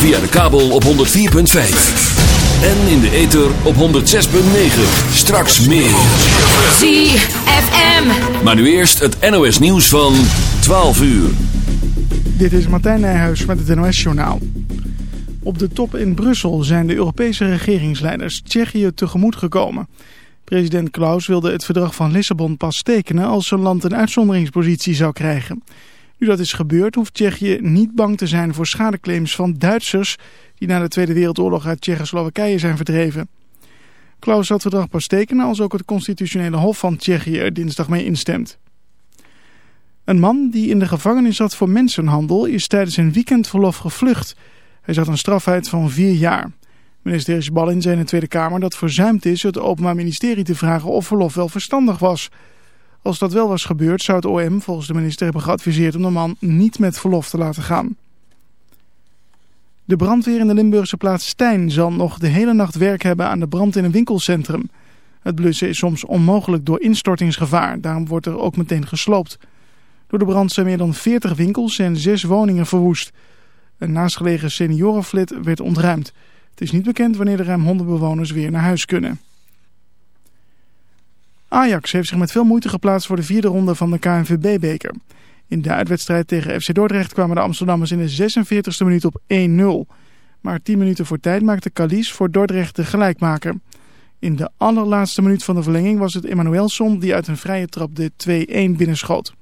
Via de kabel op 104.5. En in de ether op 106.9. Straks meer. ZFM. Maar nu eerst het NOS nieuws van 12 uur. Dit is Martijn Nijhuis met het NOS-journaal. Op de top in Brussel zijn de Europese regeringsleiders Tsjechië tegemoet gekomen. President Klaus wilde het verdrag van Lissabon pas tekenen als zijn land een uitzonderingspositie zou krijgen. Nu dat is gebeurd hoeft Tsjechië niet bang te zijn voor schadeclaims van Duitsers die na de Tweede Wereldoorlog uit Tsjechoslowakije zijn verdreven. Klaus zal het verdrag pas tekenen als ook het constitutionele hof van Tsjechië er dinsdag mee instemt. Een man die in de gevangenis zat voor mensenhandel is tijdens een weekendverlof gevlucht. Hij zat een straf uit van vier jaar. Minister Ballin zei in de Tweede Kamer dat verzuimd is het Openbaar Ministerie te vragen of verlof wel verstandig was. Als dat wel was gebeurd zou het OM volgens de minister hebben geadviseerd om de man niet met verlof te laten gaan. De brandweer in de Limburgse plaats Stijn zal nog de hele nacht werk hebben aan de brand in een winkelcentrum. Het blussen is soms onmogelijk door instortingsgevaar, daarom wordt er ook meteen gesloopt. Door de brand zijn meer dan 40 winkels en 6 woningen verwoest. Een naastgelegen seniorenflat werd ontruimd. Het is niet bekend wanneer de ruim 100 bewoners weer naar huis kunnen. Ajax heeft zich met veel moeite geplaatst voor de vierde ronde van de KNVB-beker. In de uitwedstrijd tegen FC Dordrecht kwamen de Amsterdammers in de 46e minuut op 1-0. Maar 10 minuten voor tijd maakte Calies voor Dordrecht de gelijkmaker. In de allerlaatste minuut van de verlenging was het Emmanuelson die uit een vrije trap de 2-1 binnenschoot.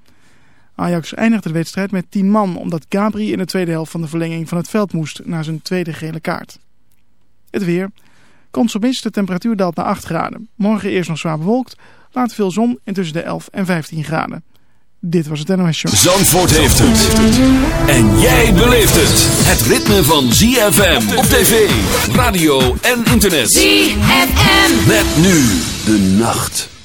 Ajax eindigde de wedstrijd met 10 man omdat Gabri in de tweede helft van de verlenging van het veld moest na zijn tweede gele kaart. Het weer. Consumist, de temperatuur daalt naar 8 graden. Morgen eerst nog zwaar bewolkt, later veel zon en tussen de 11 en 15 graden. Dit was het NOS Show. Zandvoort heeft het. En jij beleeft het. Het ritme van ZFM op tv, radio en internet. ZFM. Met nu de nacht.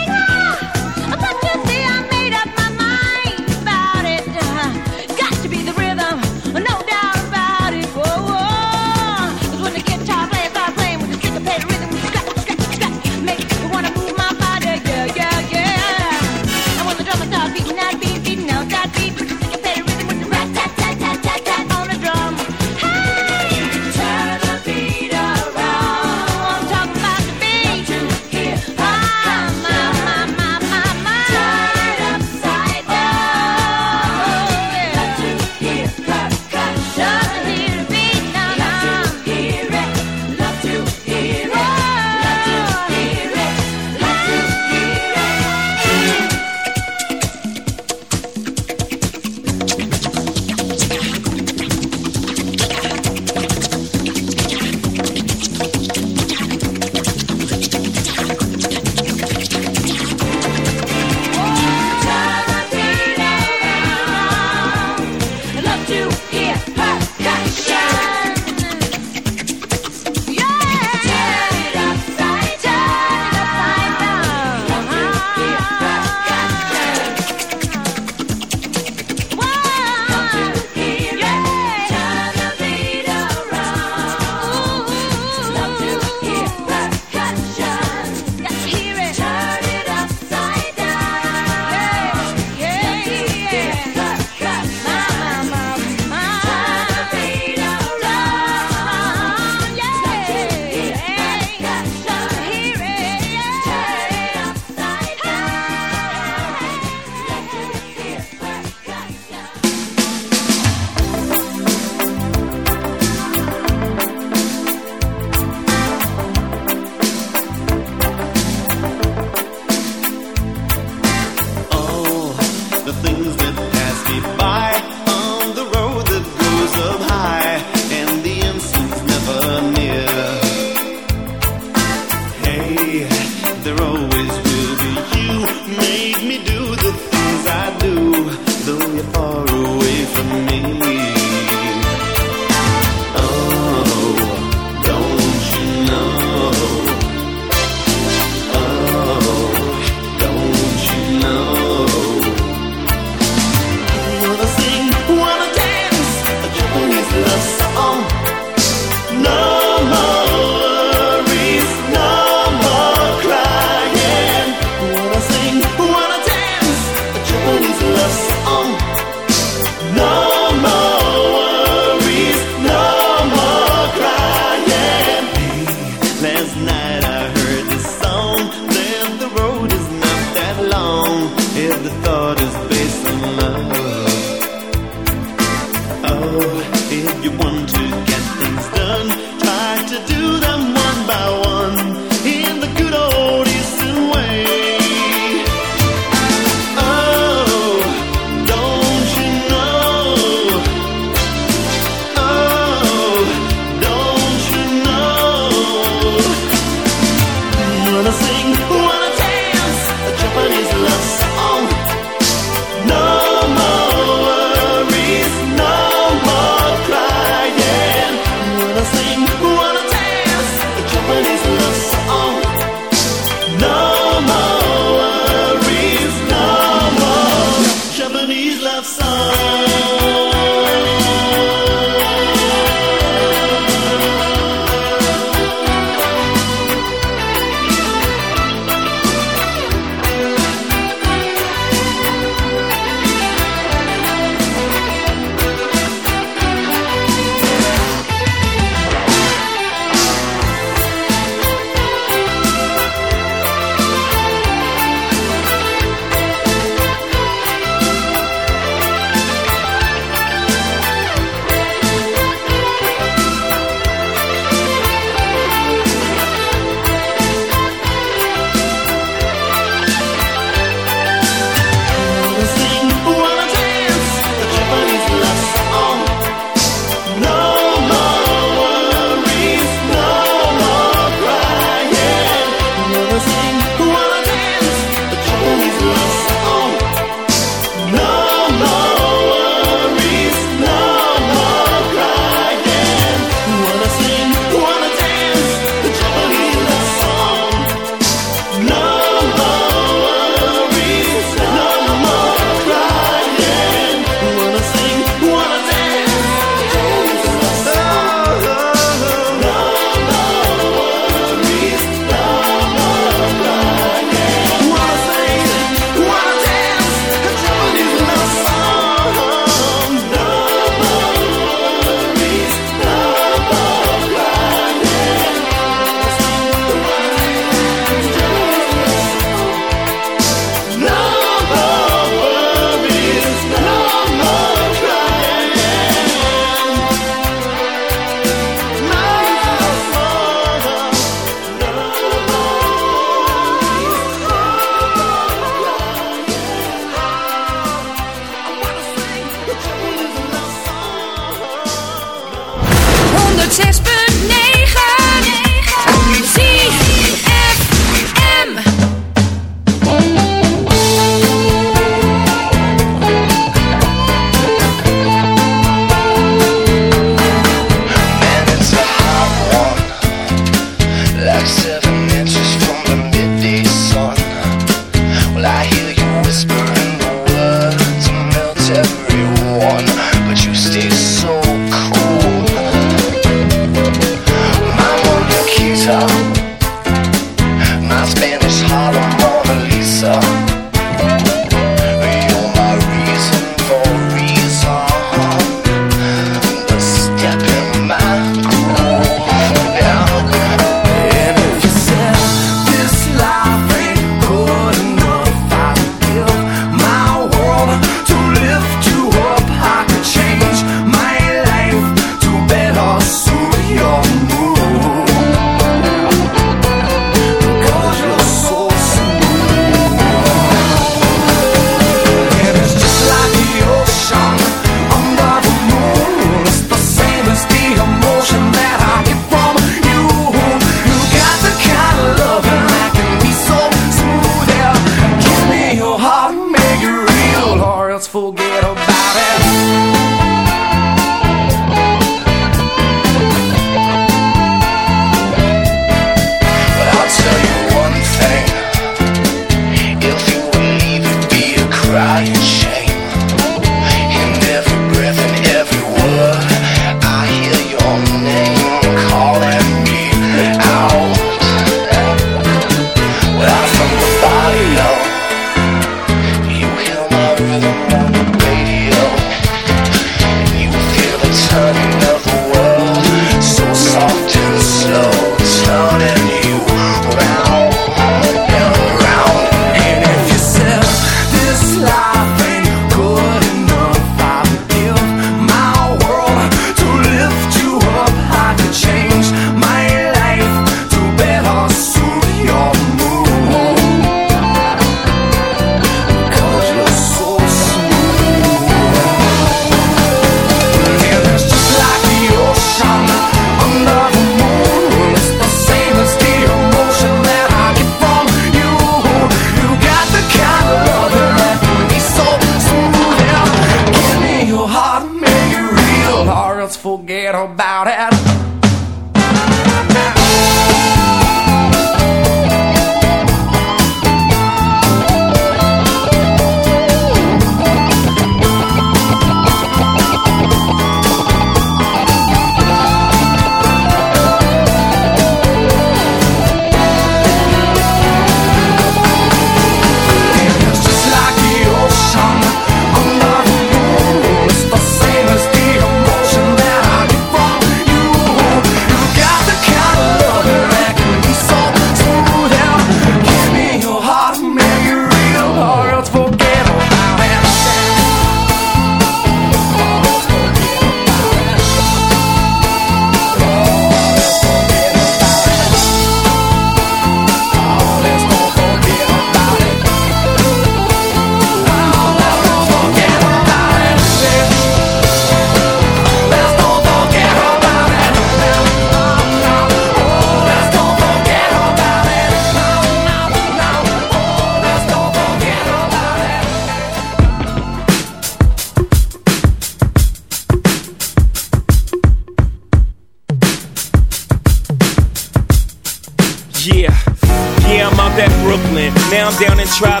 try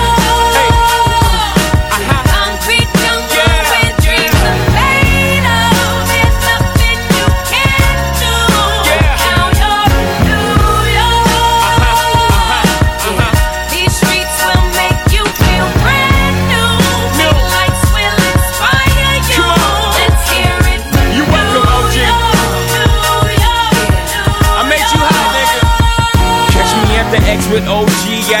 Yeah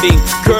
being Girl,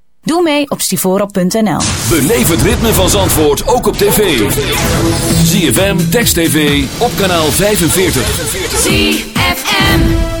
Doe mee op stivoro.nl. Beleef het ritme van Zandvoort ook op tv. ZFM, Text TV, op kanaal 45. ZFM.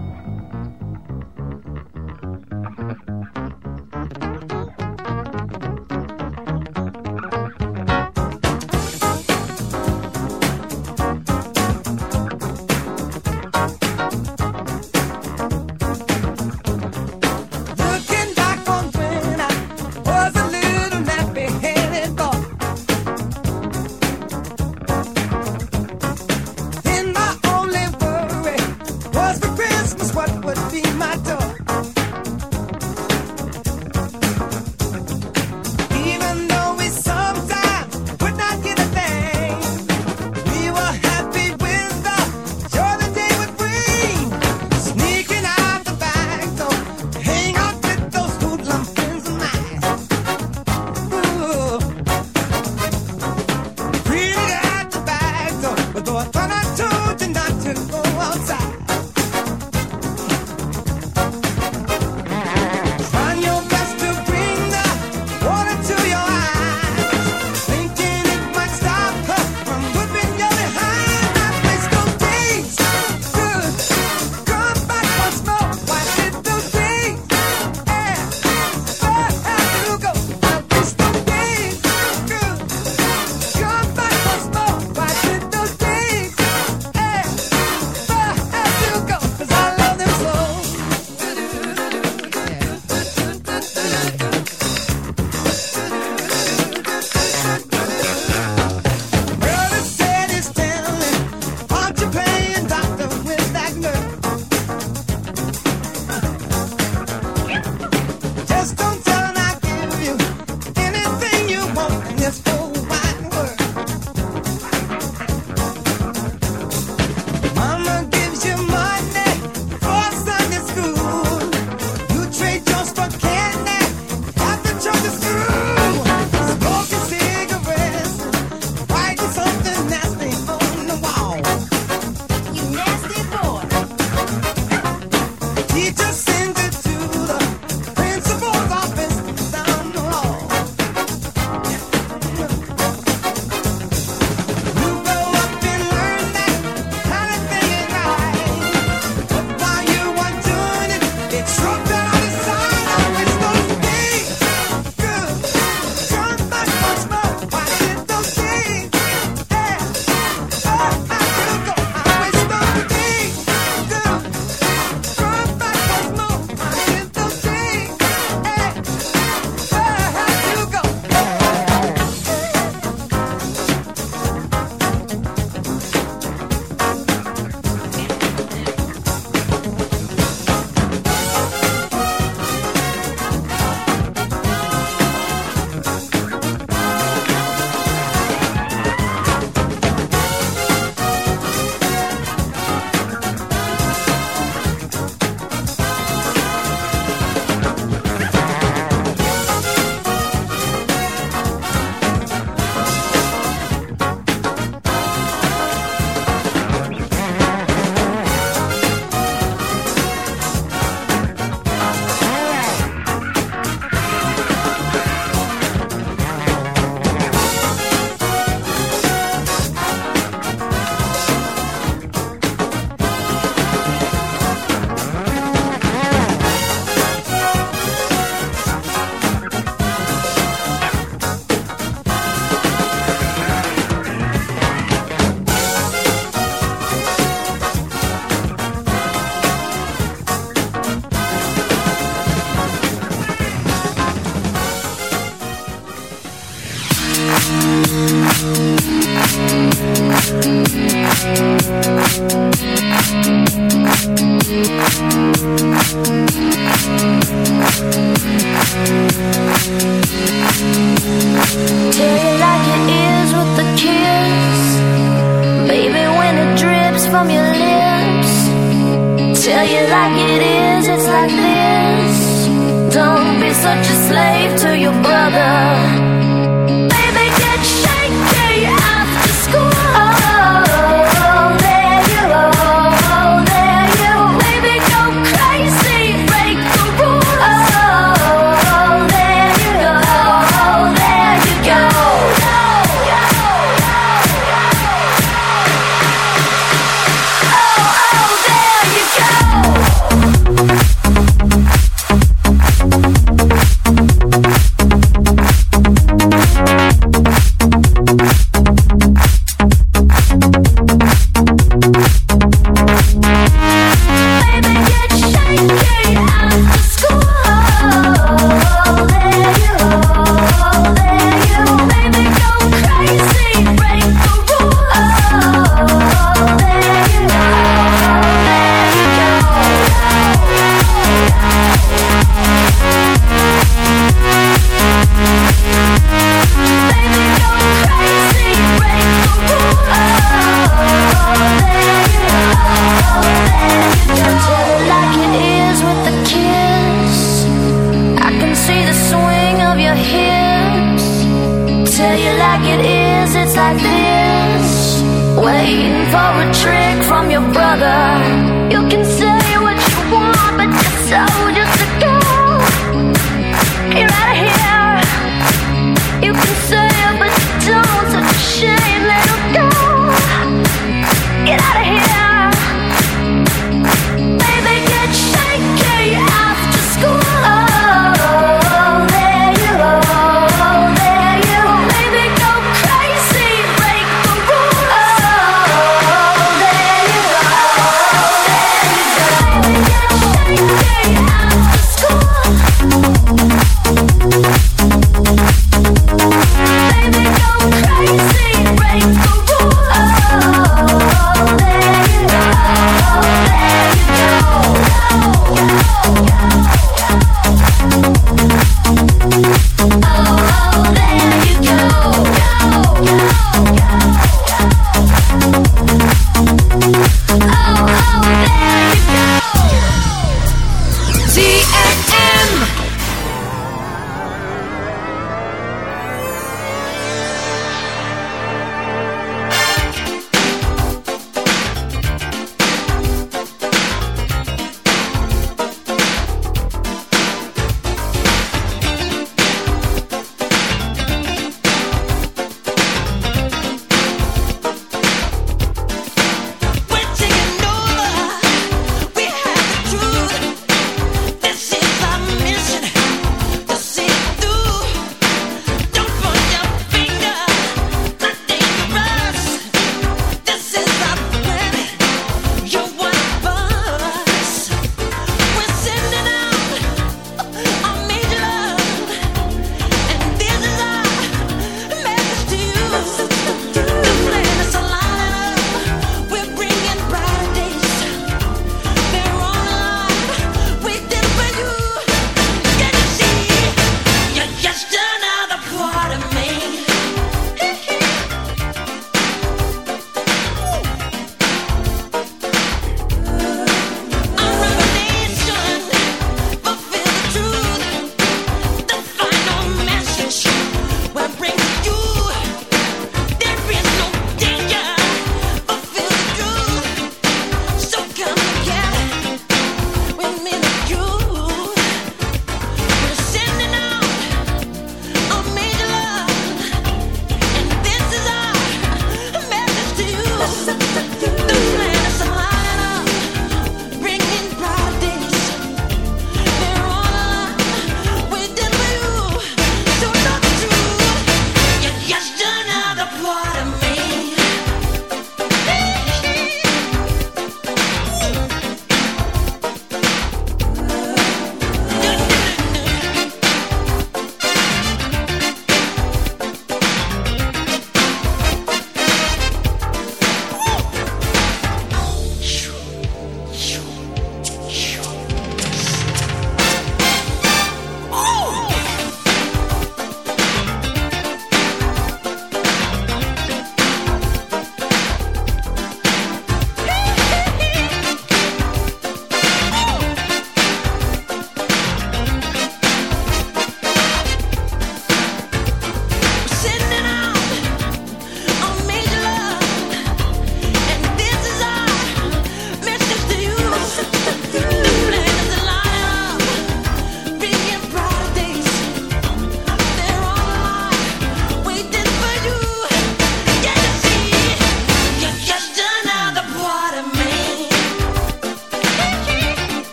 such a slave to your